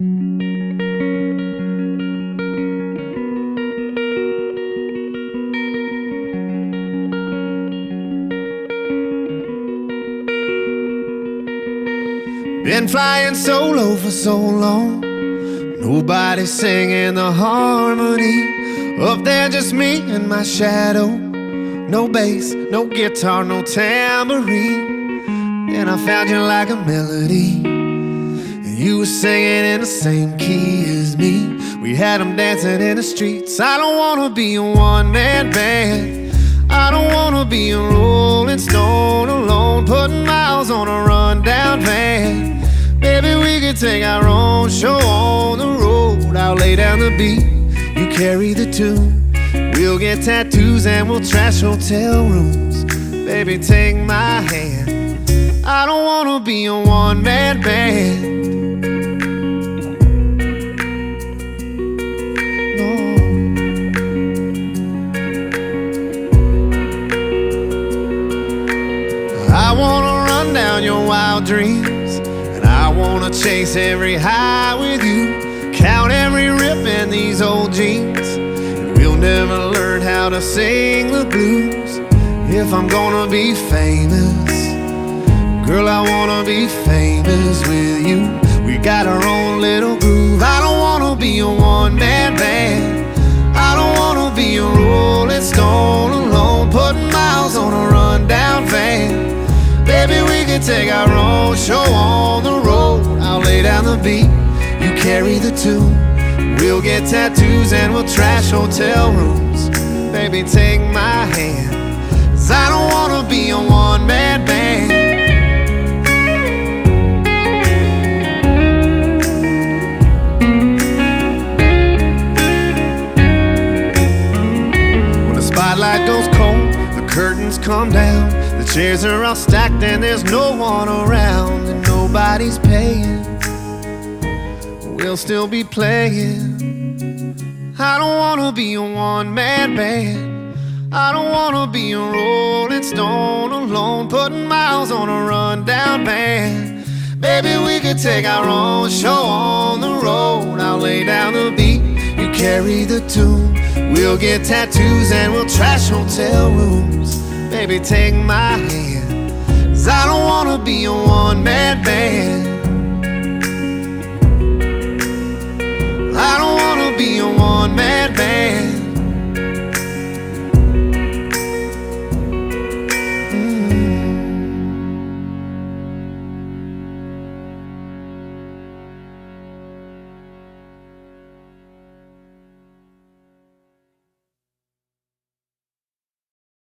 Been flying solo for so long. Nobody singing the harmony. Up there, just me and my shadow. No bass, no guitar, no tambourine. And I found you like a melody. You were singing in the same key as me. We had them dancing in the streets. I don't wanna be a one man band. I don't wanna be a rolling stone alone, putting miles on a rundown van. Maybe we could take our own show on the road. I'll lay down the beat, you carry the tune. We'll get tattoos and we'll trash hotel rooms. Baby, take my hand. I don't wanna be a one man band. Down your wild dreams, and I wanna chase every high with you. Count every rip in these old jeans, and we'll never learn how to sing the blues. If I'm gonna be famous, girl, I wanna be famous take our own show on the road. I'll lay down the beat, you carry the tune. We'll get tattoos and we'll trash hotel rooms. Baby, take my hand. Cause I don't wanna be a one man band. When the spotlight goes cold, the curtains come down. Chairs are all stacked and there's no one around, and nobody's paying. We'll still be playing. I don't wanna be a one man band. I don't wanna be a rolling stone alone, putting miles on a rundown van. Baby, we could take our own show on the road. I'll lay down the beat, you carry the tune. We'll get tattoos and we'll trash hotel rooms. Baby, take my hand. Cause I don't wanna be a one man band.